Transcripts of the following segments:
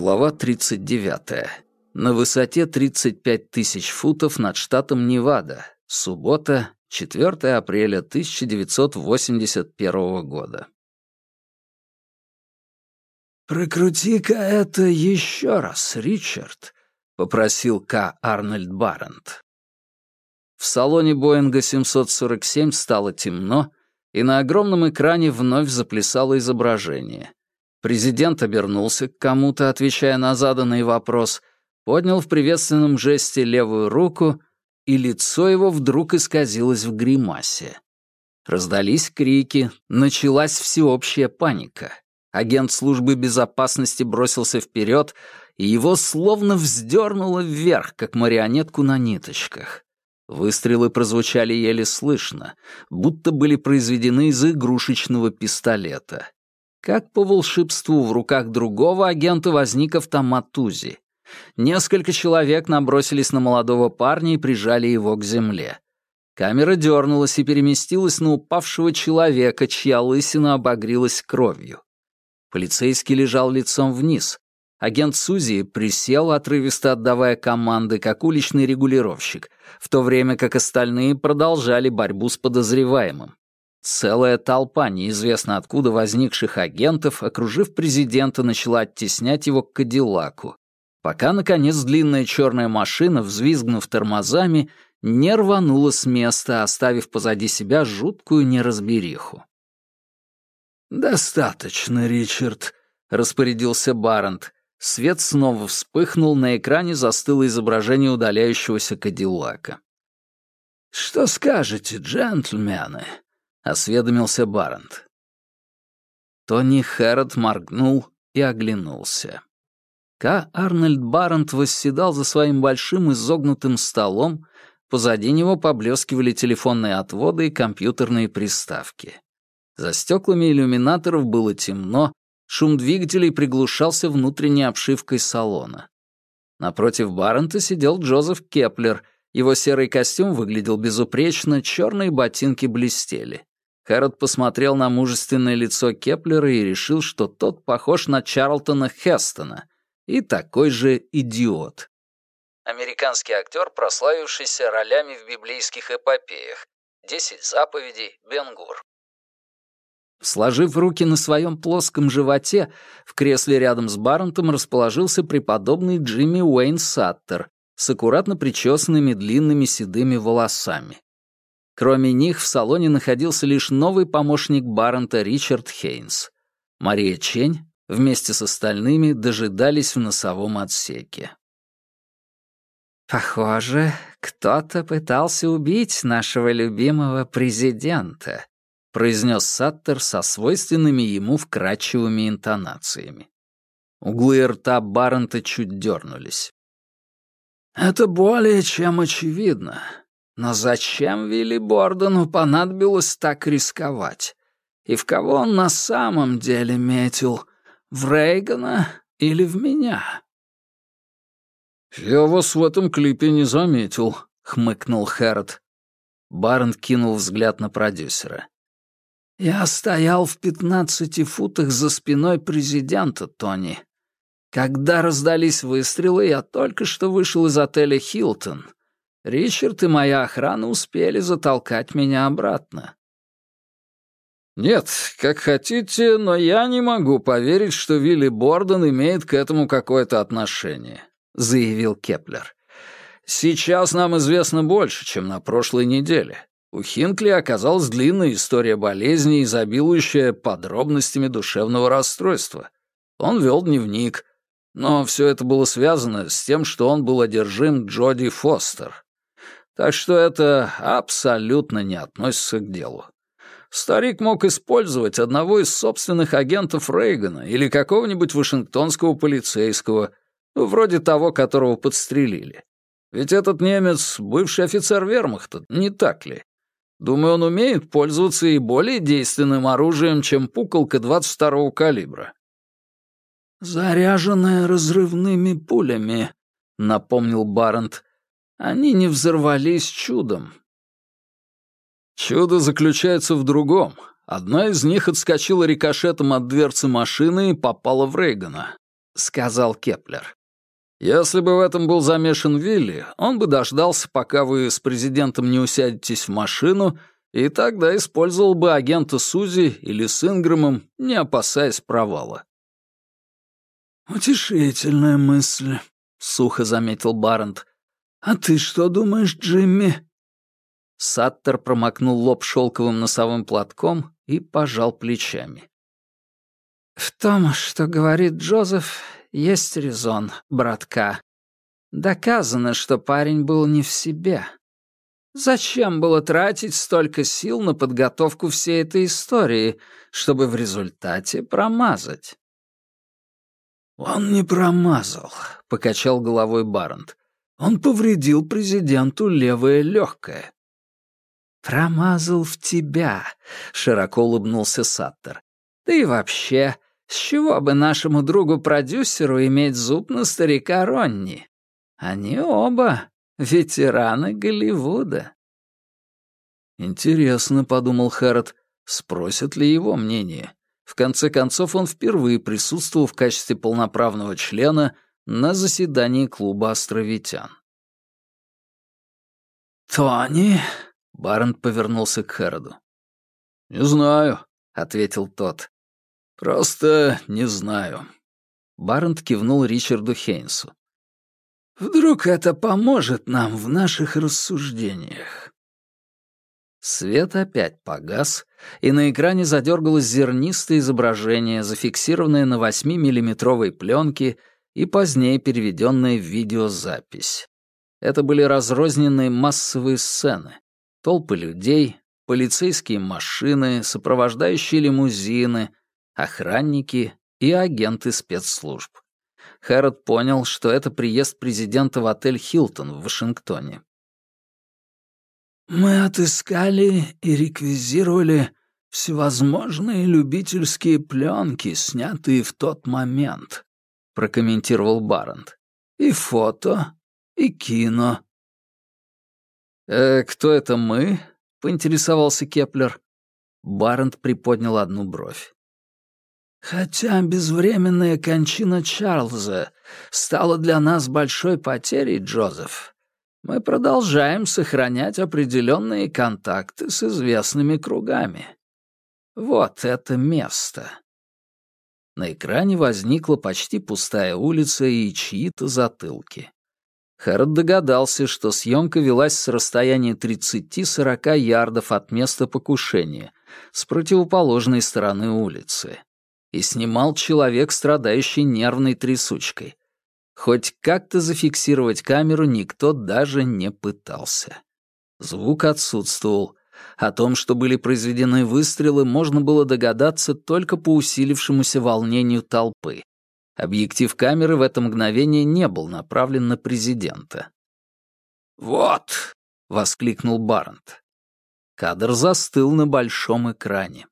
Глава 39. На высоте 35 тысяч футов над штатом Невада. Суббота, 4 апреля 1981 года. «Прокрути-ка это еще раз, Ричард», — попросил К. Арнольд Баррент. В салоне Боинга 747 стало темно, и на огромном экране вновь заплясало изображение. Президент обернулся к кому-то, отвечая на заданный вопрос, поднял в приветственном жесте левую руку, и лицо его вдруг исказилось в гримасе. Раздались крики, началась всеобщая паника. Агент службы безопасности бросился вперед, и его словно вздернуло вверх, как марионетку на ниточках. Выстрелы прозвучали еле слышно, будто были произведены из игрушечного пистолета. Как по волшебству в руках другого агента возник автомат Тузи. Несколько человек набросились на молодого парня и прижали его к земле. Камера дернулась и переместилась на упавшего человека, чья лысина обогрелась кровью. Полицейский лежал лицом вниз. Агент Сузи присел, отрывисто отдавая команды, как уличный регулировщик, в то время как остальные продолжали борьбу с подозреваемым. Целая толпа неизвестно откуда возникших агентов, окружив президента, начала оттеснять его к Кадиллаку, пока, наконец, длинная черная машина, взвизгнув тормозами, не рванула с места, оставив позади себя жуткую неразбериху. «Достаточно, Ричард», — распорядился Барент. Свет снова вспыхнул, на экране застыло изображение удаляющегося Кадиллака. «Что скажете, джентльмены?» — осведомился Барент. Тони Хэррот моргнул и оглянулся. К. Арнольд Барент восседал за своим большим изогнутым столом, позади него поблескивали телефонные отводы и компьютерные приставки. За стеклами иллюминаторов было темно, шум двигателей приглушался внутренней обшивкой салона. Напротив Барента сидел Джозеф Кеплер. Его серый костюм выглядел безупречно, черные ботинки блестели. Харод посмотрел на мужественное лицо Кеплера и решил, что тот похож на Чарлтона Хестона и такой же идиот. Американский актер, прославившийся ролями в библейских эпопеях. «Десять заповедей», «Бен-Гур». Сложив руки на своем плоском животе, в кресле рядом с Баррентом расположился преподобный Джимми Уэйн Саттер с аккуратно причесанными длинными седыми волосами. Кроме них в салоне находился лишь новый помощник Баррента Ричард Хейнс. Мария Чень вместе с остальными дожидались в носовом отсеке. «Похоже, кто-то пытался убить нашего любимого президента», произнес Саттер со свойственными ему вкрадчивыми интонациями. Углы рта Баррента чуть дернулись. «Это более чем очевидно. Но зачем Вилли Бордону понадобилось так рисковать? И в кого он на самом деле метил? В Рейгана или в меня? «Я вас в этом клипе не заметил», — хмыкнул Хэрот. Барент кинул взгляд на продюсера. «Я стоял в пятнадцати футах за спиной президента, Тони. Когда раздались выстрелы, я только что вышел из отеля «Хилтон», Ричард и моя охрана успели затолкать меня обратно. «Нет, как хотите, но я не могу поверить, что Вилли Борден имеет к этому какое-то отношение», — заявил Кеплер. «Сейчас нам известно больше, чем на прошлой неделе. У Хинкли оказалась длинная история болезни, изобилующая подробностями душевного расстройства. Он вел дневник, но все это было связано с тем, что он был одержим Джоди Фостер. Так что это абсолютно не относится к делу. Старик мог использовать одного из собственных агентов Рейгана или какого-нибудь вашингтонского полицейского, ну, вроде того, которого подстрелили. Ведь этот немец — бывший офицер вермахта, не так ли? Думаю, он умеет пользоваться и более действенным оружием, чем пуколка 22-го калибра. «Заряженная разрывными пулями», — напомнил Барент. Они не взорвались чудом. Чудо заключается в другом. Одна из них отскочила рикошетом от дверцы машины и попала в Рейгана. — сказал Кеплер. «Если бы в этом был замешан Вилли, он бы дождался, пока вы с президентом не усядетесь в машину, и тогда использовал бы агента с «Узи» или с Инграмом, не опасаясь провала». «Утешительная мысль», — сухо заметил Барент. «А ты что думаешь, Джимми?» Саттер промокнул лоб шелковым носовым платком и пожал плечами. «В том, что говорит Джозеф, есть резон, братка. Доказано, что парень был не в себе. Зачем было тратить столько сил на подготовку всей этой истории, чтобы в результате промазать?» «Он не промазал», — покачал головой Барент. «Он повредил президенту левое легкое». «Промазал в тебя», — широко улыбнулся Саттер. «Ты вообще, с чего бы нашему другу-продюсеру иметь зуб на старика Ронни? Они оба ветераны Голливуда». «Интересно», — подумал Хэрот, — «спросят ли его мнение?» В конце концов, он впервые присутствовал в качестве полноправного члена на заседании клуба островитян. «Тони?» Барент повернулся к Хэроду. «Не знаю», — ответил тот. «Просто не знаю». Барент кивнул Ричарду Хейнсу. «Вдруг это поможет нам в наших рассуждениях?» Свет опять погас, и на экране задергалось зернистое изображение, зафиксированное на 8-миллиметровой пленке и позднее переведенное в видеозапись. Это были разрозненные массовые сцены. Толпы людей, полицейские машины, сопровождающие лимузины, охранники и агенты спецслужб. Хэрот понял, что это приезд президента в отель «Хилтон» в Вашингтоне. «Мы отыскали и реквизировали всевозможные любительские пленки, снятые в тот момент», — прокомментировал Барент. «И фото, и кино, «Э, «Кто это мы?» — поинтересовался Кеплер. Барент приподнял одну бровь. «Хотя безвременная кончина Чарльза стала для нас большой потерей, Джозеф, мы продолжаем сохранять определенные контакты с известными кругами. Вот это место». На экране возникла почти пустая улица и чьи-то затылки. Хэрот догадался, что съемка велась с расстояния 30-40 ярдов от места покушения, с противоположной стороны улицы. И снимал человек, страдающий нервной трясучкой. Хоть как-то зафиксировать камеру никто даже не пытался. Звук отсутствовал. О том, что были произведены выстрелы, можно было догадаться только по усилившемуся волнению толпы. Объектив камеры в это мгновение не был направлен на президента. «Вот!» — воскликнул Барнт. Кадр застыл на большом экране.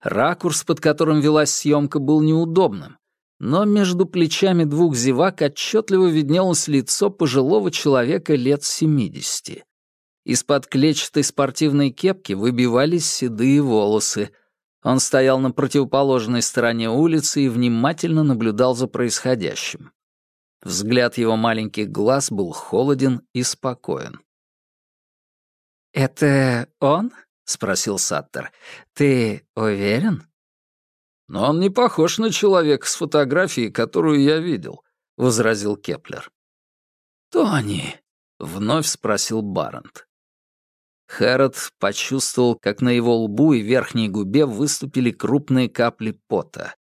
Ракурс, под которым велась съемка, был неудобным, но между плечами двух зевак отчетливо виднелось лицо пожилого человека лет семидесяти. Из-под клетчатой спортивной кепки выбивались седые волосы — он стоял на противоположной стороне улицы и внимательно наблюдал за происходящим. Взгляд его маленьких глаз был холоден и спокоен. «Это он?» — спросил Саттер. «Ты уверен?» «Но он не похож на человека с фотографией, которую я видел», — возразил Кеплер. «Тони», — вновь спросил Барант. Хэрот почувствовал, как на его лбу и верхней губе выступили крупные капли пота.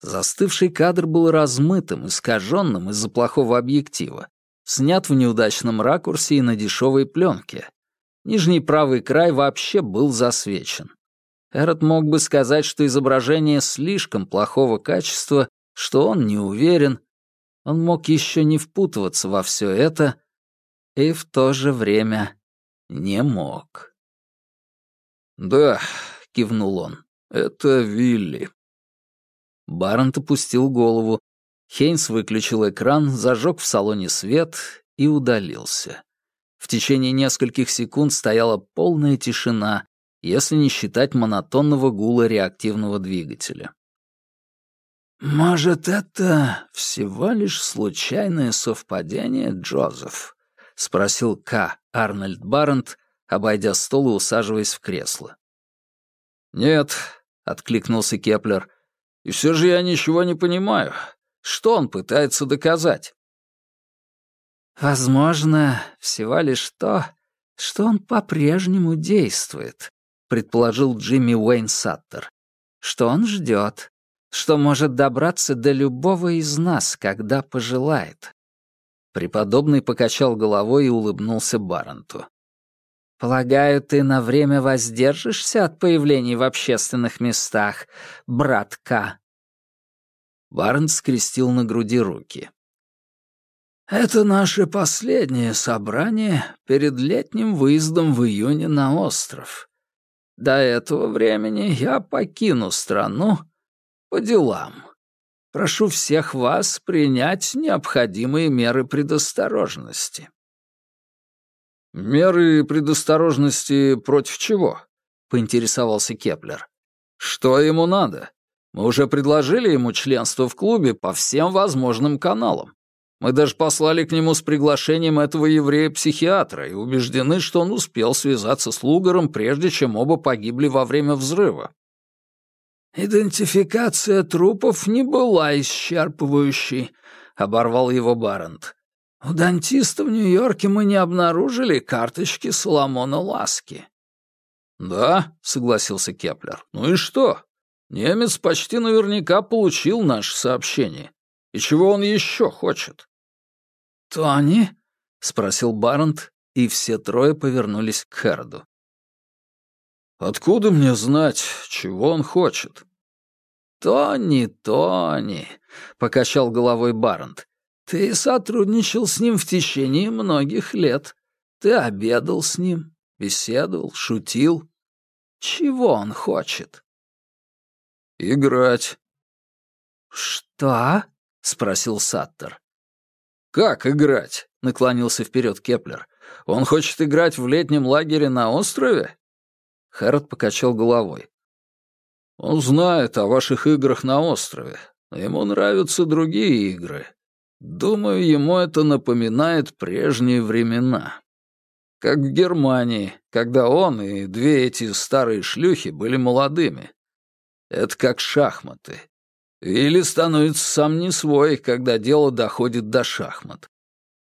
Застывший кадр был размытым, искаженным из-за плохого объектива, снят в неудачном ракурсе и на дешевой пленке. Нижний правый край вообще был засвечен. Эрот мог бы сказать, что изображение слишком плохого качества, что он не уверен. Он мог еще не впутываться во все это и в то же время не мог. «Да», — кивнул он, — «это Вилли». Барнт опустил голову. Хейнс выключил экран, зажег в салоне свет и удалился. В течение нескольких секунд стояла полная тишина, если не считать монотонного гула реактивного двигателя. «Может, это всего лишь случайное совпадение, Джозеф?» — спросил К. Арнольд Баррент, обойдя стол и усаживаясь в кресло. «Нет», — откликнулся Кеплер, — «и все же я ничего не понимаю. Что он пытается доказать?» «Возможно, всего лишь то, что он по-прежнему действует», — предположил Джимми Уэйн Саттер. «Что он ждет, что может добраться до любого из нас, когда пожелает». Преподобный покачал головой и улыбнулся Баранту. «Полагаю, ты на время воздержишься от появлений в общественных местах, братка?» Барнт скрестил на груди руки. «Это наше последнее собрание перед летним выездом в июне на остров. До этого времени я покину страну по делам. Прошу всех вас принять необходимые меры предосторожности». «Меры предосторожности против чего?» — поинтересовался Кеплер. «Что ему надо? Мы уже предложили ему членство в клубе по всем возможным каналам. Мы даже послали к нему с приглашением этого еврея-психиатра и убеждены, что он успел связаться с Лугаром, прежде чем оба погибли во время взрыва. «Идентификация трупов не была исчерпывающей», — оборвал его Барент. У дантиста в Нью-Йорке мы не обнаружили карточки Соломона Ласки. Да, согласился Кеплер. Ну и что? Немец почти наверняка получил наше сообщение. И чего он еще хочет? Тони? спросил Барент, и все трое повернулись к Херду. Откуда мне знать, чего он хочет? Тони, Тони, покачал головой Барент. Ты сотрудничал с ним в течение многих лет. Ты обедал с ним, беседовал, шутил. Чего он хочет? Играть. Что? спросил Саттер. Как играть? наклонился вперед Кеплер. Он хочет играть в летнем лагере на острове? Хэрот покачал головой. Он знает о ваших играх на острове, но ему нравятся другие игры. Думаю, ему это напоминает прежние времена. Как в Германии, когда он и две эти старые шлюхи были молодыми. Это как шахматы. Вилли становится сам не свой, когда дело доходит до шахмат.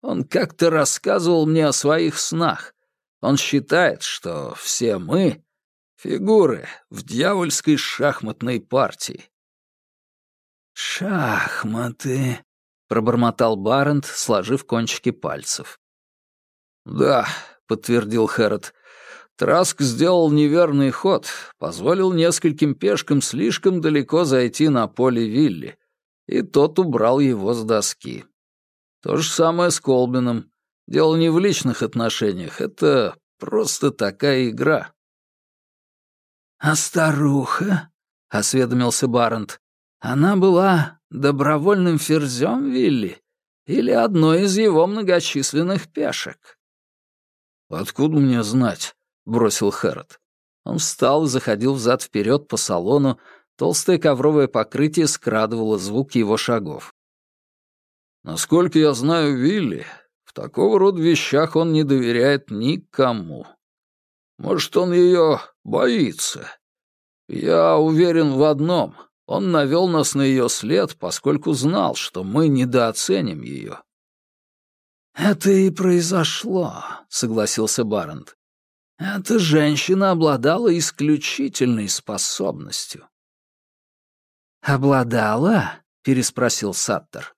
Он как-то рассказывал мне о своих снах. Он считает, что все мы — фигуры в дьявольской шахматной партии. «Шахматы», пробормотал Барент, сложив кончики пальцев. «Да», — подтвердил Хэрот, — «Траск сделал неверный ход, позволил нескольким пешкам слишком далеко зайти на поле Вилли, и тот убрал его с доски. То же самое с Колбином. Дело не в личных отношениях, это просто такая игра». «А старуха?» — осведомился Барент. «Она была добровольным ферзем Вилли или одной из его многочисленных пешек? «Откуда мне знать?» — бросил Хэрот. Он встал и заходил взад-вперед по салону, толстое ковровое покрытие скрадывало звук его шагов. «Насколько я знаю Вилли, в такого рода вещах он не доверяет никому. Может, он ее боится. Я уверен в одном — он навел нас на ее след, поскольку знал, что мы недооценим ее. «Это и произошло», — согласился Барент. «Эта женщина обладала исключительной способностью». «Обладала?» — переспросил Саттер.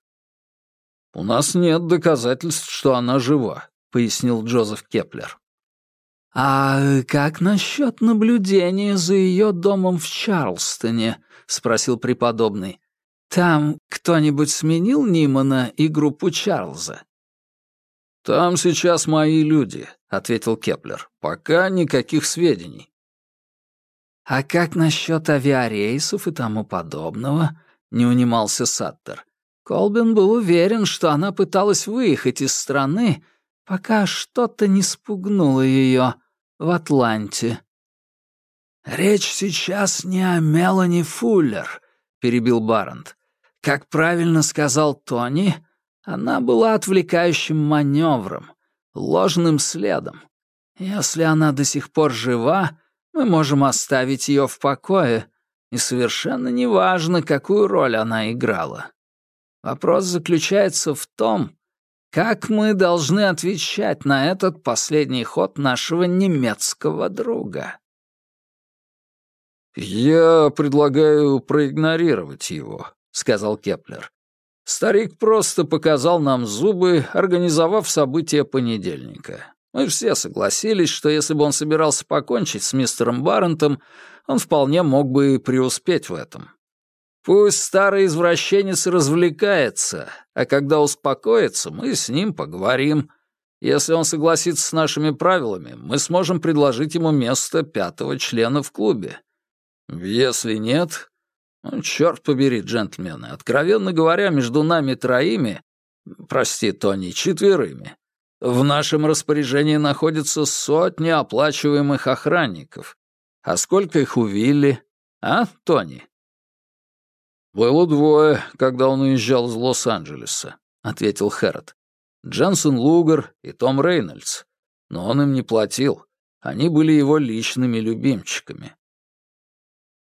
«У нас нет доказательств, что она жива», — пояснил Джозеф Кеплер. «А как насчет наблюдения за ее домом в Чарлстоне?» — спросил преподобный. «Там кто-нибудь сменил Нимана и группу Чарльза?» «Там сейчас мои люди», — ответил Кеплер. «Пока никаких сведений». «А как насчет авиарейсов и тому подобного?» — не унимался Саттер. Колбин был уверен, что она пыталась выехать из страны, пока что-то не спугнуло ее в Атланте». «Речь сейчас не о Мелани Фуллер», — перебил Барент. Как правильно сказал Тони, она была отвлекающим маневром, ложным следом. Если она до сих пор жива, мы можем оставить ее в покое, и совершенно неважно, какую роль она играла. Вопрос заключается в том, как мы должны отвечать на этот последний ход нашего немецкого друга. «Я предлагаю проигнорировать его», — сказал Кеплер. «Старик просто показал нам зубы, организовав события понедельника. Мы все согласились, что если бы он собирался покончить с мистером Баррентом, он вполне мог бы преуспеть в этом. Пусть старый извращенец развлекается, а когда успокоится, мы с ним поговорим. Если он согласится с нашими правилами, мы сможем предложить ему место пятого члена в клубе. Если нет... Ну, черт побери, джентльмены, откровенно говоря, между нами троими, прости, Тони, четверыми, в нашем распоряжении находятся сотни оплачиваемых охранников. А сколько их у Вилли? А, Тони? «Было двое, когда он уезжал из Лос-Анджелеса», — ответил Хэррот. «Дженсен Лугар и Том Рейнольдс. Но он им не платил. Они были его личными любимчиками.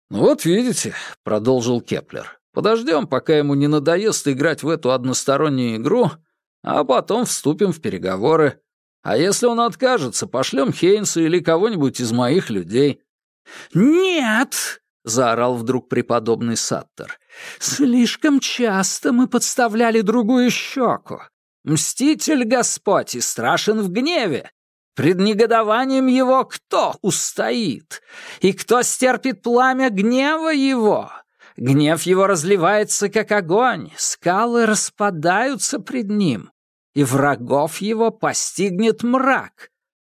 «Ну вот видите», — продолжил Кеплер, — «подождем, пока ему не надоест играть в эту одностороннюю игру, а потом вступим в переговоры. А если он откажется, пошлем Хейнса или кого-нибудь из моих людей». «Нет!» — заорал вдруг преподобный Саттер. «Слишком часто мы подставляли другую щеку. Мститель Господь и страшен в гневе. Пред негодованием его кто устоит? И кто стерпит пламя гнева его? Гнев его разливается, как огонь, скалы распадаются пред ним, и врагов его постигнет мрак.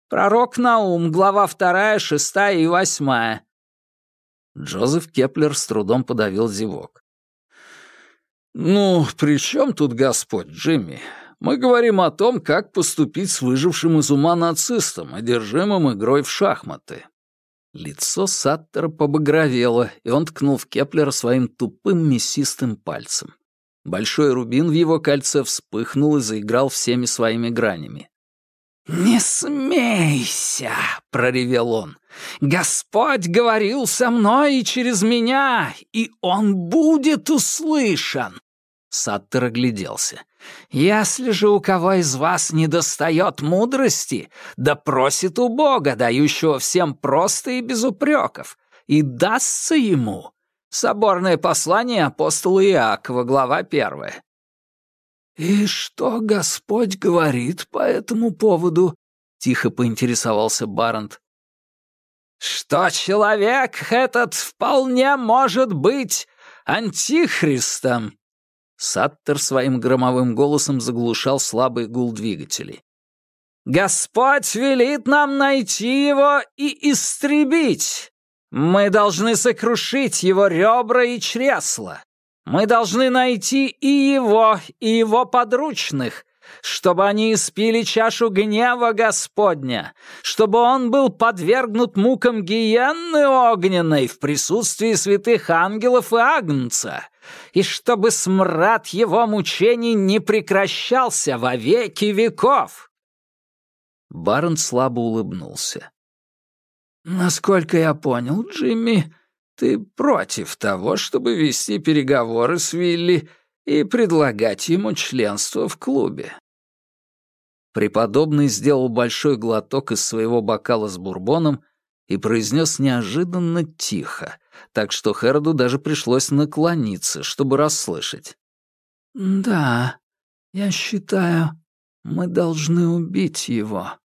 Пророк Наум, глава вторая, шестая и восьмая. Джозеф Кеплер с трудом подавил зевок. «Ну, при чем тут Господь, Джимми? Мы говорим о том, как поступить с выжившим из ума нацистом, одержимым игрой в шахматы». Лицо Саттера побагровело, и он ткнул в Кеплера своим тупым мясистым пальцем. Большой рубин в его кольце вспыхнул и заиграл всеми своими гранями. «Не смейся!» — проревел он. «Господь говорил со мной и через меня, и он будет услышан!» Саттер огляделся. «Если же у кого из вас недостает мудрости, да просит у Бога, дающего всем просто и без упреков, и дастся ему». Соборное послание апостола Иакова, глава первая. «И что Господь говорит по этому поводу?» — тихо поинтересовался Барант. «Что человек этот вполне может быть антихристом», Саттер своим громовым голосом заглушал слабый гул двигателей. «Господь велит нам найти его и истребить. Мы должны сокрушить его ребра и чресла. Мы должны найти и его, и его подручных, чтобы они испили чашу гнева Господня, чтобы он был подвергнут мукам гиенны огненной в присутствии святых ангелов и агнца, и чтобы смрад его мучений не прекращался во веки веков». Барн слабо улыбнулся. «Насколько я понял, Джимми, ты против того, чтобы вести переговоры с Вилли и предлагать ему членство в клубе?» Преподобный сделал большой глоток из своего бокала с бурбоном и произнес неожиданно тихо, так что Хероду даже пришлось наклониться, чтобы расслышать. «Да, я считаю, мы должны убить его».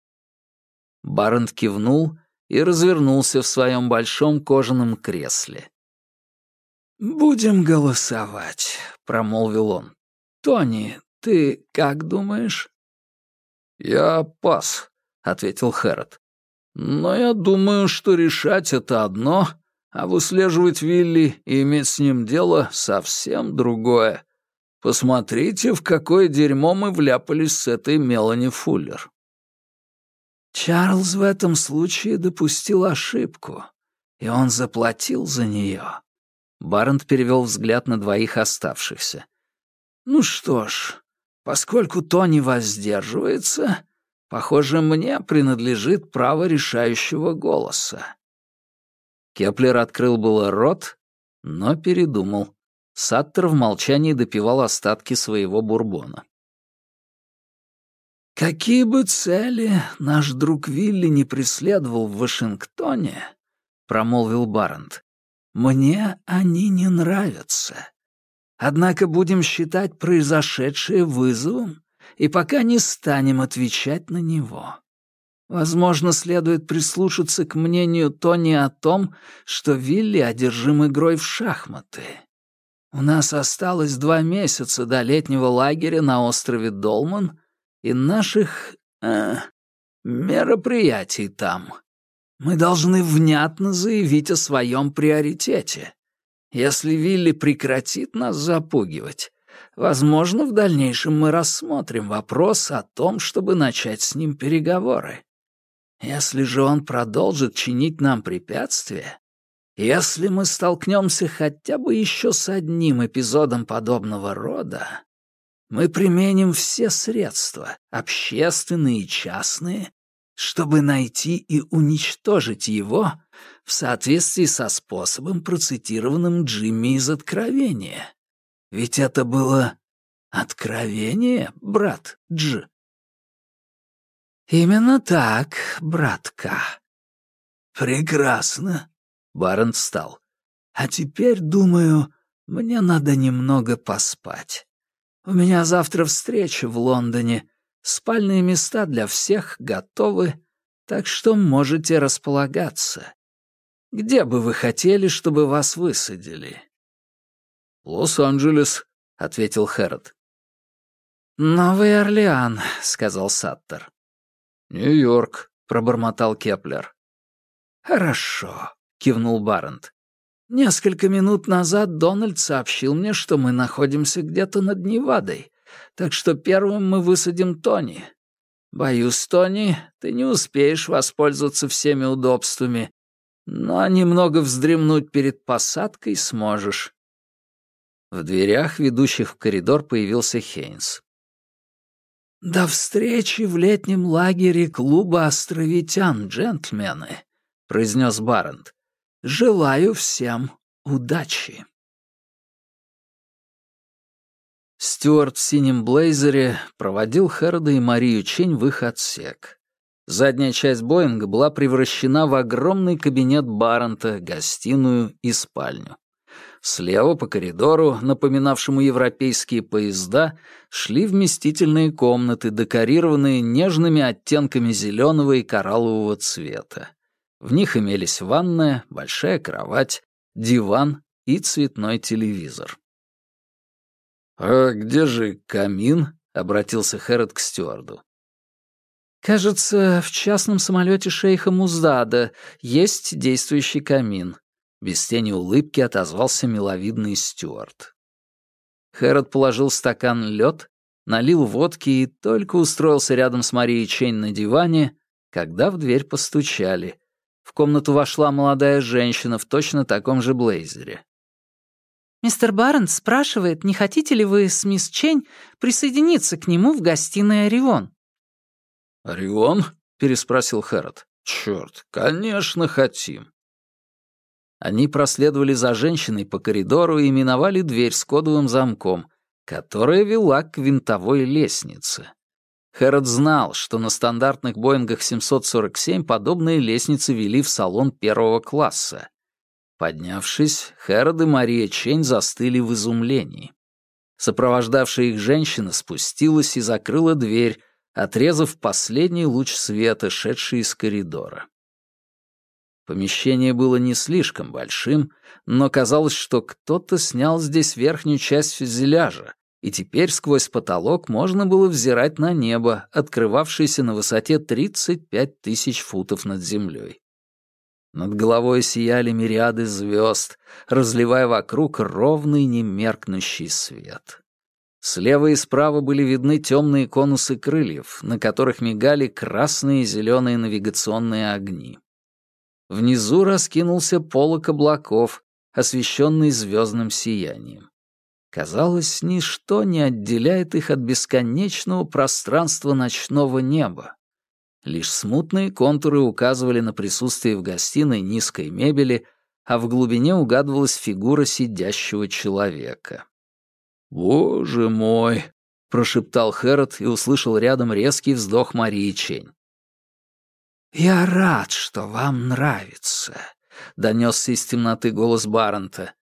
Барент кивнул и развернулся в своем большом кожаном кресле. «Будем голосовать», — промолвил он. «Тони, ты как думаешь?» «Я пас», — ответил Хэрот. «Но я думаю, что решать это одно, а выслеживать Вилли и иметь с ним дело совсем другое. Посмотрите, в какое дерьмо мы вляпались с этой Мелани Фуллер». Чарльз в этом случае допустил ошибку, и он заплатил за нее. Барент перевел взгляд на двоих оставшихся. «Ну что ж, поскольку Тони воздерживается, похоже, мне принадлежит право решающего голоса». Кеплер открыл было рот, но передумал. Саттер в молчании допивал остатки своего бурбона. «Какие бы цели наш друг Вилли не преследовал в Вашингтоне, — промолвил Барент, — мне они не нравятся. Однако будем считать произошедшее вызовом и пока не станем отвечать на него. Возможно, следует прислушаться к мнению Тони о том, что Вилли одержим игрой в шахматы. У нас осталось два месяца до летнего лагеря на острове Долман и наших... Э, мероприятий там. Мы должны внятно заявить о своем приоритете. Если Вилли прекратит нас запугивать, возможно, в дальнейшем мы рассмотрим вопрос о том, чтобы начать с ним переговоры. Если же он продолжит чинить нам препятствия, если мы столкнемся хотя бы еще с одним эпизодом подобного рода, мы применим все средства, общественные и частные, чтобы найти и уничтожить его в соответствии со способом, процитированным Джимми из Откровения. Ведь это было откровение, брат Дж. «Именно так, братка». «Прекрасно», — Барон встал. «А теперь, думаю, мне надо немного поспать. У меня завтра встреча в Лондоне. Спальные места для всех готовы, так что можете располагаться. Где бы вы хотели, чтобы вас высадили?» «Лос-Анджелес», — ответил Хэрод. «Новый Орлеан», — сказал Саттер. «Нью-Йорк», — пробормотал Кеплер. «Хорошо», — кивнул Барент. «Несколько минут назад Дональд сообщил мне, что мы находимся где-то над Невадой, так что первым мы высадим Тони. Боюсь, Тони, ты не успеешь воспользоваться всеми удобствами, но немного вздремнуть перед посадкой сможешь». В дверях, ведущих в коридор, появился Хейнс. «До встречи в летнем лагере клуба островитян, джентльмены», — произнес Барент. «Желаю всем удачи». Стюарт в синем блейзере проводил Хэрода и Марию Чень в их отсек. Задняя часть Боинга была превращена в огромный кабинет Баррента, гостиную и спальню. Слева по коридору, напоминавшему европейские поезда, шли вместительные комнаты, декорированные нежными оттенками зеленого и кораллового цвета. В них имелись ванная, большая кровать, диван и цветной телевизор. «А где же камин?» — обратился Хэрот к стюарду. «Кажется, в частном самолете шейха Муздада есть действующий камин», без тени улыбки отозвался миловидный Стюарт. Хэрод положил стакан лед, налил водки и только устроился рядом с Марией Чейн на диване, когда в дверь постучали. В комнату вошла молодая женщина в точно таком же блейзере. «Мистер Барент спрашивает, не хотите ли вы с мисс Чейн присоединиться к нему в гостиной Орион?» «Орион?» — переспросил Хэрот. «Чёрт, конечно, хотим». Они проследовали за женщиной по коридору и миновали дверь с кодовым замком, которая вела к винтовой лестнице. Хэрот знал, что на стандартных Боингах 747 подобные лестницы вели в салон первого класса. Поднявшись, Хэрод и Мария Чень застыли в изумлении. Сопровождавшая их женщина спустилась и закрыла дверь, отрезав последний луч света, шедший из коридора. Помещение было не слишком большим, но казалось, что кто-то снял здесь верхнюю часть фюзеляжа, и теперь сквозь потолок можно было взирать на небо, открывавшееся на высоте 35 тысяч футов над землей. Над головой сияли мириады звезд, разливая вокруг ровный немеркнущий свет. Слева и справа были видны темные конусы крыльев, на которых мигали красные и зеленые навигационные огни. Внизу раскинулся полок облаков, освещенный звездным сиянием. Казалось, ничто не отделяет их от бесконечного пространства ночного неба. Лишь смутные контуры указывали на присутствие в гостиной низкой мебели, а в глубине угадывалась фигура сидящего человека. «Боже мой!» — прошептал Хэрот и услышал рядом резкий вздох Марии Чень. «Я рад, что вам нравится», — донесся из темноты голос Баррента.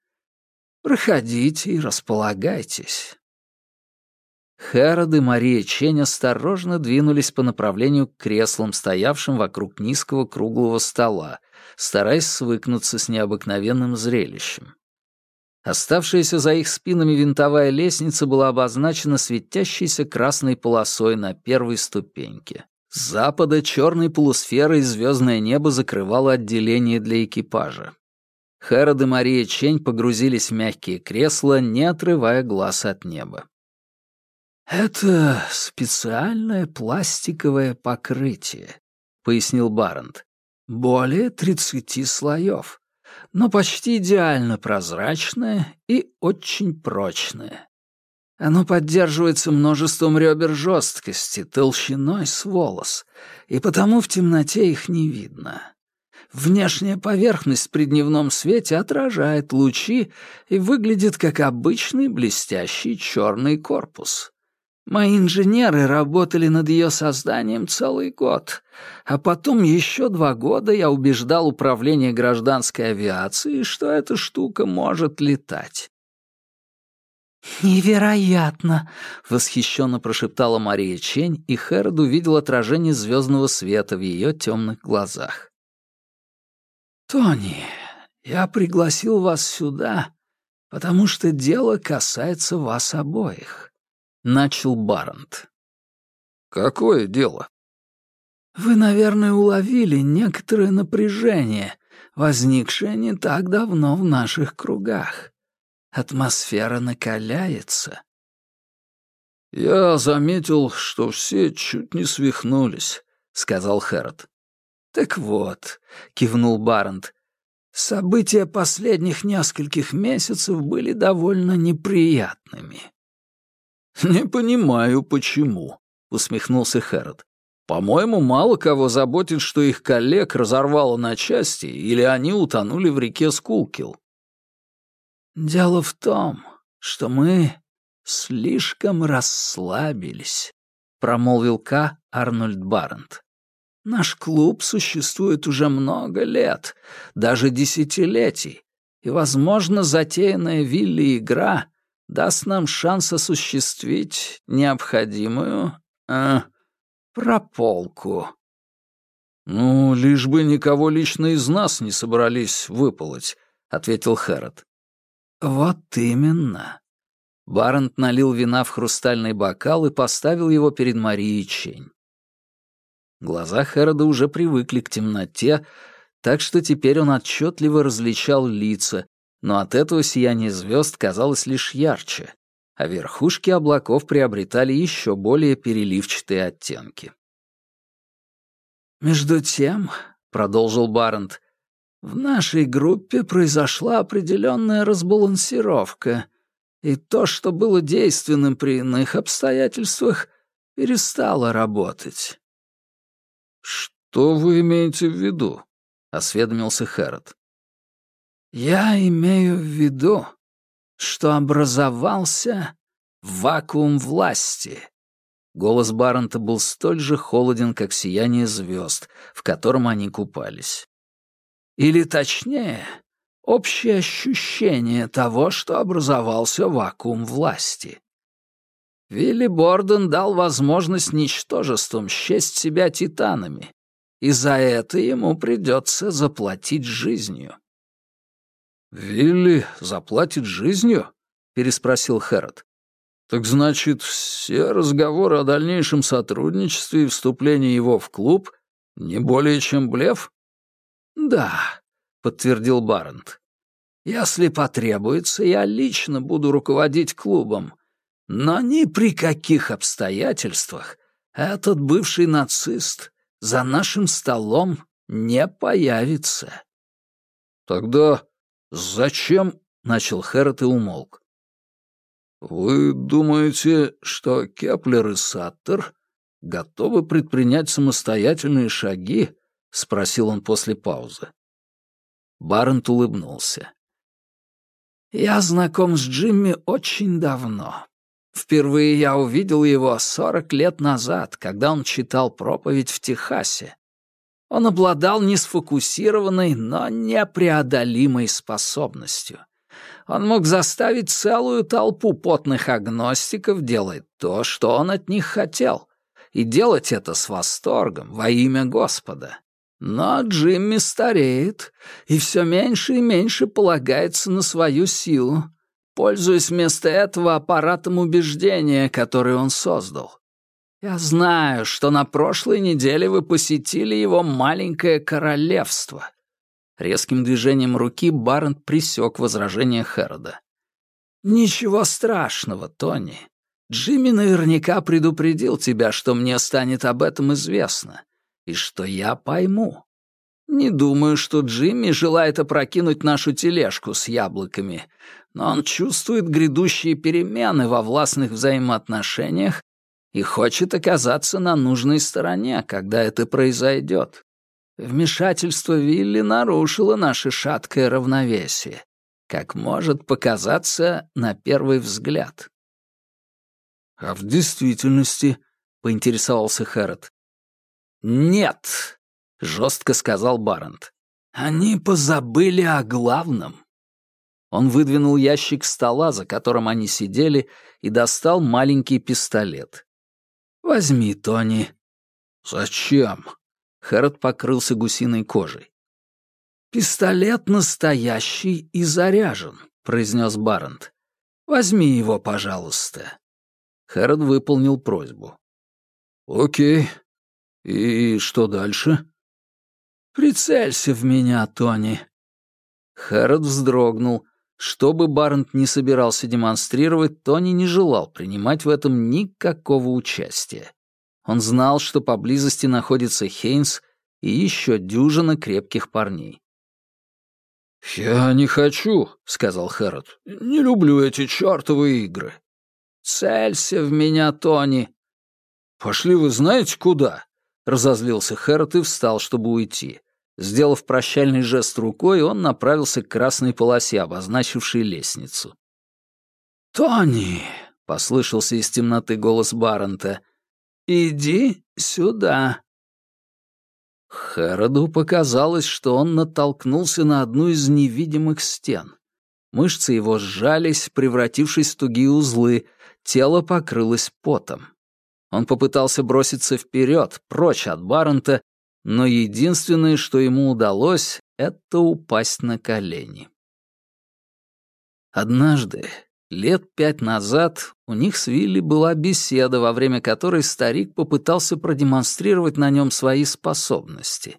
«Проходите и располагайтесь». Хэрод и Мария Чень осторожно двинулись по направлению к креслам, стоявшим вокруг низкого круглого стола, стараясь свыкнуться с необыкновенным зрелищем. Оставшаяся за их спинами винтовая лестница была обозначена светящейся красной полосой на первой ступеньке. С запада черной полусферой звездное небо закрывало отделение для экипажа. Хэрод и Мария Чень погрузились в мягкие кресла, не отрывая глаз от неба. «Это специальное пластиковое покрытие», — пояснил Барент. «Более тридцати слоев, но почти идеально прозрачное и очень прочное. Оно поддерживается множеством ребер жесткости, толщиной с волос, и потому в темноте их не видно. Внешняя поверхность при дневном свете отражает лучи и выглядит как обычный блестящий черный корпус. Мои инженеры работали над ее созданием целый год, а потом еще два года я убеждал управление гражданской авиации, что эта штука может летать. «Невероятно!» — восхищенно прошептала Мария Чень, и Хэрод увидел отражение звездного света в ее темных глазах. «Тони, я пригласил вас сюда, потому что дело касается вас обоих», — начал Барант. «Какое дело?» «Вы, наверное, уловили некоторое напряжение, возникшее не так давно в наших кругах. Атмосфера накаляется. «Я заметил, что все чуть не свихнулись», — сказал Хэрот. «Так вот», — кивнул Барент, — «события последних нескольких месяцев были довольно неприятными». «Не понимаю, почему», — усмехнулся Хэрот. «По-моему, мало кого заботит, что их коллег разорвало на части или они утонули в реке Скулкил. «Дело в том, что мы слишком расслабились», — промолвил К. Арнольд Барент. «Наш клуб существует уже много лет, даже десятилетий, и, возможно, затеянная Вилли игра даст нам шанс осуществить необходимую... Э, прополку». «Ну, лишь бы никого лично из нас не собрались выполоть», — ответил Хэрот. «Вот именно». Барент налил вина в хрустальный бокал и поставил его перед Марией Чень. Глаза Хэрода уже привыкли к темноте, так что теперь он отчетливо различал лица, но от этого сияние звезд казалось лишь ярче, а верхушки облаков приобретали еще более переливчатые оттенки. «Между тем», — продолжил Барент, в нашей группе произошла определенная разбалансировка, и то, что было действенным при иных обстоятельствах, перестало работать. «Что вы имеете в виду?» — осведомился Хэрот. «Я имею в виду, что образовался вакуум власти». Голос Баррента был столь же холоден, как сияние звезд, в котором они купались. Или точнее, общее ощущение того, что образовался вакуум власти. Вилли Борден дал возможность ничтожеством счесть себя титанами, и за это ему придется заплатить жизнью. «Вилли заплатит жизнью?» — переспросил Хэрот. «Так значит, все разговоры о дальнейшем сотрудничестве и вступлении его в клуб не более чем блеф?» «Да», — подтвердил Барент. «Если потребуется, я лично буду руководить клубом. Но ни при каких обстоятельствах этот бывший нацист за нашим столом не появится». «Тогда «Зачем?» — начал Хэрод и умолк. «Вы думаете, что Кеплер и Саттер готовы предпринять самостоятельные шаги?» — спросил он после паузы. Барент улыбнулся. «Я знаком с Джимми очень давно. Впервые я увидел его сорок лет назад, когда он читал проповедь в Техасе. Он обладал несфокусированной, но непреодолимой способностью. Он мог заставить целую толпу потных агностиков делать то, что он от них хотел, и делать это с восторгом во имя Господа. Но Джимми стареет и все меньше и меньше полагается на свою силу, пользуясь вместо этого аппаратом убеждения, который он создал. Я знаю, что на прошлой неделе вы посетили его маленькое королевство». Резким движением руки Барент присек возражение Хэрода. «Ничего страшного, Тони. Джимми наверняка предупредил тебя, что мне станет об этом известно, и что я пойму. Не думаю, что Джимми желает опрокинуть нашу тележку с яблоками, но он чувствует грядущие перемены во властных взаимоотношениях и хочет оказаться на нужной стороне, когда это произойдет. Вмешательство Вилли нарушило наше шаткое равновесие, как может показаться на первый взгляд. «А в действительности?» — поинтересовался Хэрот. «Нет», — жестко сказал Барент. «Они позабыли о главном». Он выдвинул ящик стола, за которым они сидели, и достал маленький пистолет. «Возьми, Тони». «Зачем?» Хэрот покрылся гусиной кожей. «Пистолет настоящий и заряжен», — произнес Барент. «Возьми его, пожалуйста». Хэрот выполнил просьбу. «Окей. И что дальше?» «Прицелься в меня, Тони». Хэрот вздрогнул, что бы Барнт не собирался демонстрировать, Тони не желал принимать в этом никакого участия. Он знал, что поблизости находится Хейнс и еще дюжина крепких парней. «Я не хочу», — сказал Хэрот. «Не люблю эти чертовы игры». «Целься в меня, Тони». «Пошли вы знаете куда?» — разозлился Хэрот и встал, чтобы уйти. Сделав прощальный жест рукой, он направился к красной полосе, обозначившей лестницу. «Тони!» — послышался из темноты голос Баррента. «Иди сюда!» Хэроду показалось, что он натолкнулся на одну из невидимых стен. Мышцы его сжались, превратившись в тугие узлы, тело покрылось потом. Он попытался броситься вперед, прочь от Баррента, но единственное, что ему удалось, это упасть на колени. Однажды, лет пять назад, у них с Вилли была беседа, во время которой старик попытался продемонстрировать на нем свои способности.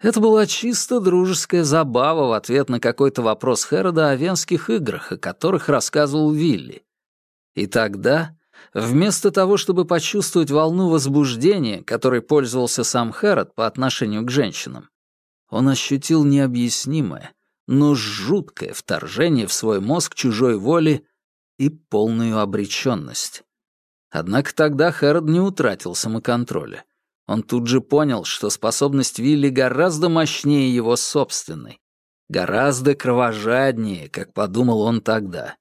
Это была чисто дружеская забава в ответ на какой-то вопрос Хэрода о венских играх, о которых рассказывал Вилли. И тогда Вместо того, чтобы почувствовать волну возбуждения, которой пользовался сам Хэрот по отношению к женщинам, он ощутил необъяснимое, но жуткое вторжение в свой мозг чужой воли и полную обреченность. Однако тогда Хэрод не утратил самоконтроля. Он тут же понял, что способность Вилли гораздо мощнее его собственной, гораздо кровожаднее, как подумал он тогда.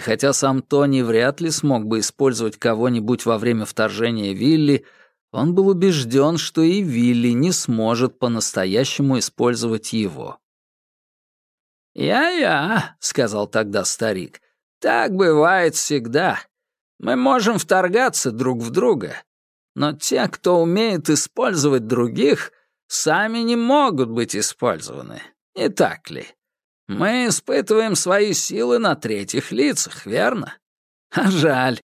И хотя сам Тони вряд ли смог бы использовать кого-нибудь во время вторжения Вилли, он был убежден, что и Вилли не сможет по-настоящему использовать его. «Я-я», — сказал тогда старик, — «так бывает всегда. Мы можем вторгаться друг в друга, но те, кто умеет использовать других, сами не могут быть использованы, не так ли?» Мы испытываем свои силы на третьих лицах, верно? А жаль.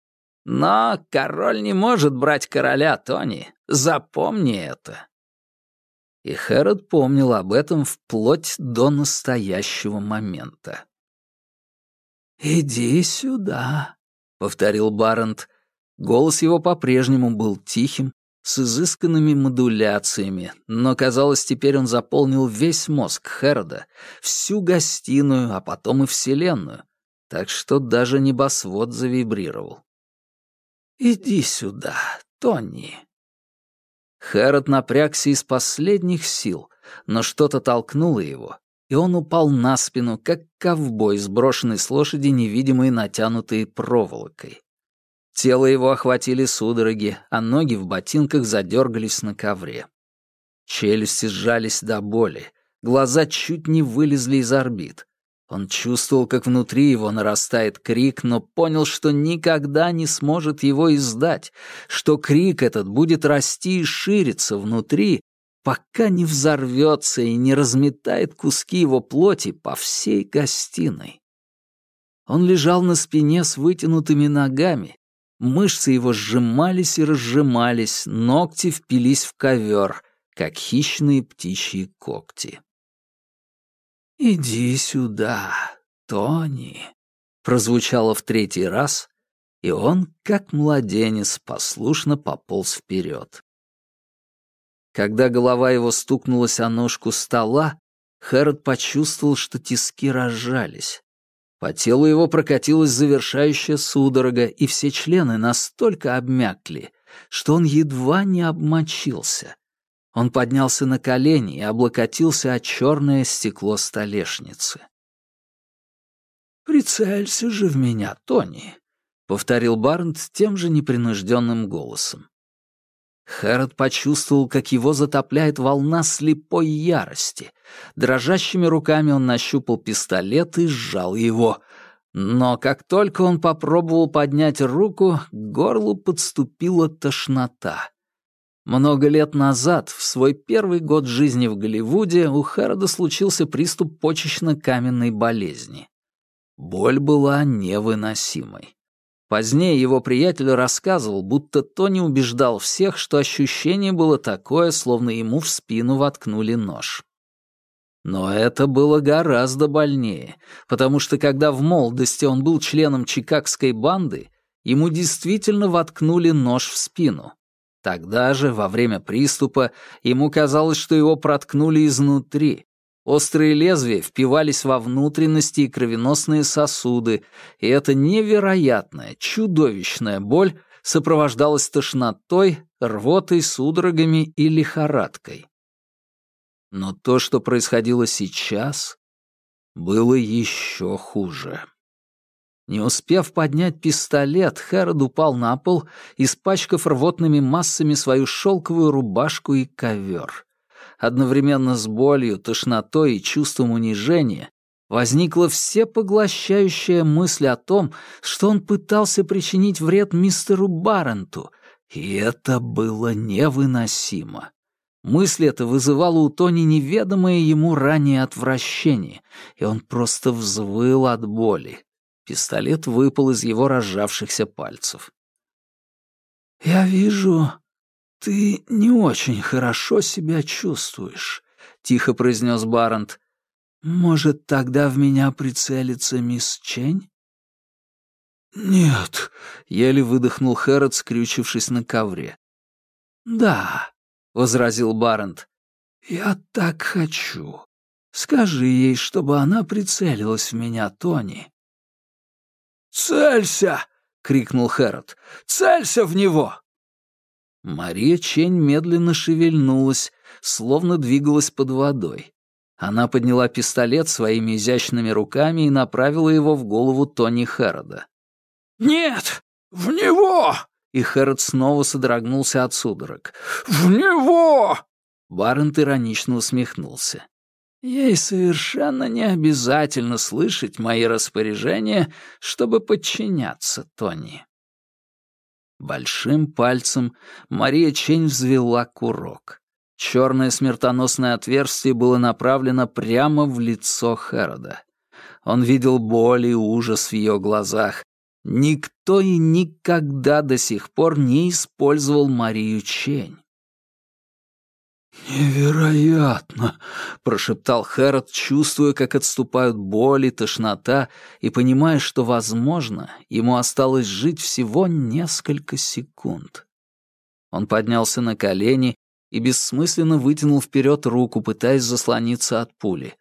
Но король не может брать короля, Тони. Запомни это. И Хэрод помнил об этом вплоть до настоящего момента. «Иди сюда», — повторил Барент. Голос его по-прежнему был тихим, с изысканными модуляциями, но, казалось, теперь он заполнил весь мозг Херода, всю гостиную, а потом и Вселенную, так что даже небосвод завибрировал. «Иди сюда, Тони». Хэрот напрягся из последних сил, но что-то толкнуло его, и он упал на спину, как ковбой, сброшенный с лошади невидимой натянутой проволокой. Тело его охватили судороги, а ноги в ботинках задергались на ковре. Челюсти сжались до боли, глаза чуть не вылезли из орбит. Он чувствовал, как внутри его нарастает крик, но понял, что никогда не сможет его издать, что крик этот будет расти и шириться внутри, пока не взорвется и не разметает куски его плоти по всей гостиной. Он лежал на спине с вытянутыми ногами, мышцы его сжимались и разжимались, ногти впились в ковер, как хищные птичьи когти. «Иди сюда, Тони», — прозвучало в третий раз, и он, как младенец, послушно пополз вперед. Когда голова его стукнулась о ножку стола, Хэрот почувствовал, что тиски разжались. По телу его прокатилась завершающая судорога, и все члены настолько обмякли, что он едва не обмочился. Он поднялся на колени и облокотился о черное стекло столешницы. «Прицелься же в меня, Тони», — повторил Барнт тем же непринужденным голосом. Хэрот почувствовал, как его затопляет волна слепой ярости. Дрожащими руками он нащупал пистолет и сжал его. Но как только он попробовал поднять руку, к горлу подступила тошнота. Много лет назад, в свой первый год жизни в Голливуде, у Хэрода случился приступ почечно-каменной болезни. Боль была невыносимой. Позднее его приятель рассказывал, будто Тони убеждал всех, что ощущение было такое, словно ему в спину воткнули нож. Но это было гораздо больнее, потому что когда в молодости он был членом чикагской банды, ему действительно воткнули нож в спину. Тогда же, во время приступа, ему казалось, что его проткнули изнутри. Острые лезвия впивались во внутренности и кровеносные сосуды, и эта невероятная, чудовищная боль сопровождалась тошнотой, рвотой, судорогами и лихорадкой. Но то, что происходило сейчас, было еще хуже. Не успев поднять пистолет, Хэрод упал на пол, испачкав рвотными массами свою шелковую рубашку и ковер. Одновременно с болью, тошнотой и чувством унижения возникла всепоглощающая мысль о том, что он пытался причинить вред мистеру Барренту, и это было невыносимо. Мысль эта вызывала у Тони неведомое ему ранее отвращение, и он просто взвыл от боли. Пистолет выпал из его разжавшихся пальцев. «Я вижу, ты не очень хорошо себя чувствуешь», — тихо произнес Барант. «Может, тогда в меня прицелится мисс Чень?» «Нет», — еле выдохнул Хэрот, скрючившись на ковре. «Да», — возразил Барент. «Я так хочу. Скажи ей, чтобы она прицелилась в меня, Тони. «Целься!» — крикнул Хэрот. «Целься в него!» Мария Чень медленно шевельнулась, словно двигалась под водой. Она подняла пистолет своими изящными руками и направила его в голову Тони Хэрода. «Нет! В него!» И Хэрод снова содрогнулся от судорог. «В него!» Барент иронично усмехнулся. Ей совершенно не обязательно слышать мои распоряжения, чтобы подчиняться Тони. Большим пальцем Мария Чень взвела курок. Черное смертоносное отверстие было направлено прямо в лицо Хэрода. Он видел боль и ужас в ее глазах. Никто и никогда до сих пор не использовал Марию Чень. «Невероятно!» — прошептал Хэрот, чувствуя, как отступают боль и тошнота, и понимая, что, возможно, ему осталось жить всего несколько секунд. Он поднялся на колени и бессмысленно вытянул вперед руку, пытаясь заслониться от пули.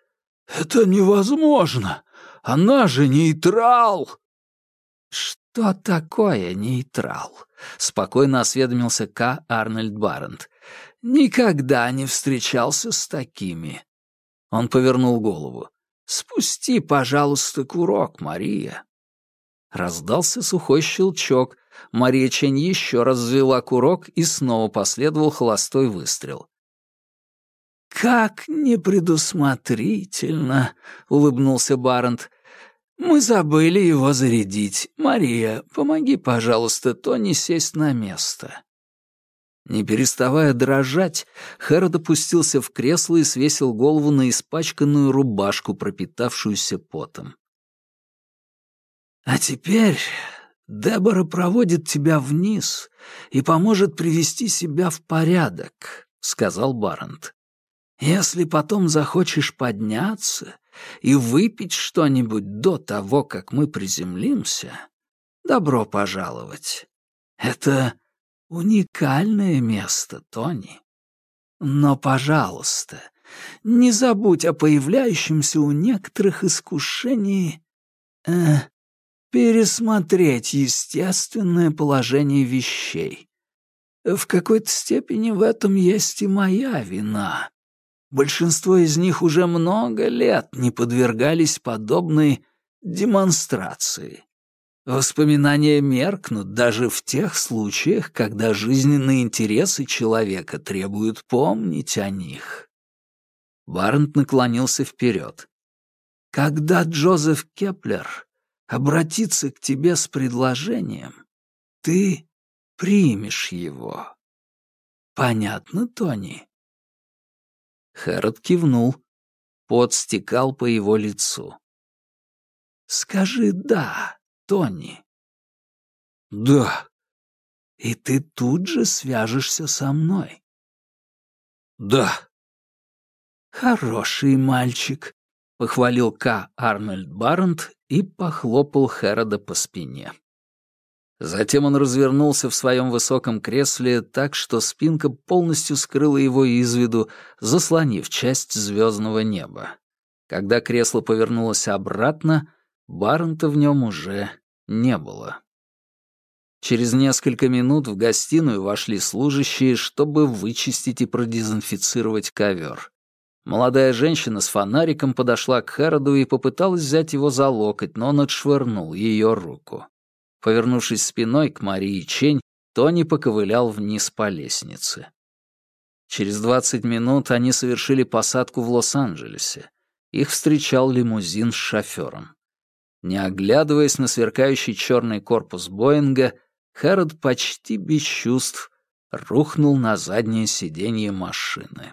«Это невозможно! Она же нейтрал!» «Что такое нейтрал?» — спокойно осведомился К. Арнольд Барент. «Никогда не встречался с такими». Он повернул голову. «Спусти, пожалуйста, курок, Мария». Раздался сухой щелчок. Мария Чень еще раз взвела курок, и снова последовал холостой выстрел. «Как непредусмотрительно!» — улыбнулся Барент. «Мы забыли его зарядить. Мария, помоги, пожалуйста, Тони сесть на место». Не переставая дрожать, Хэрод опустился в кресло и свесил голову на испачканную рубашку, пропитавшуюся потом. «А теперь Дебора проводит тебя вниз и поможет привести себя в порядок», — сказал Барент. «Если потом захочешь подняться и выпить что-нибудь до того, как мы приземлимся, добро пожаловать. Это уникальное место, Тони. Но, пожалуйста, не забудь о появляющемся у некоторых искушении э, пересмотреть естественное положение вещей. В какой-то степени в этом есть и моя вина. Большинство из них уже много лет не подвергались подобной демонстрации. Воспоминания меркнут даже в тех случаях, когда жизненные интересы человека требуют помнить о них. Барент наклонился вперед. Когда Джозеф Кеплер обратится к тебе с предложением, ты примешь его. Понятно, Тони? Хэрот кивнул. Пот стекал по его лицу. «Скажи «да», Тони». «Да». «И ты тут же свяжешься со мной». «Да». «Хороший мальчик», — похвалил К. Арнольд Барнт и похлопал Хэрода по спине. Затем он развернулся в своем высоком кресле так, что спинка полностью скрыла его из виду, заслонив часть звездного неба. Когда кресло повернулось обратно, Барнта в нем уже не было. Через несколько минут в гостиную вошли служащие, чтобы вычистить и продезинфицировать ковер. Молодая женщина с фонариком подошла к Хэроду и попыталась взять его за локоть, но он отшвырнул ее руку. Повернувшись спиной к Марии Чень, Тони поковылял вниз по лестнице. Через двадцать минут они совершили посадку в Лос-Анджелесе. Их встречал лимузин с шофером. Не оглядываясь на сверкающий черный корпус Боинга, Хэрод почти без чувств рухнул на заднее сиденье машины.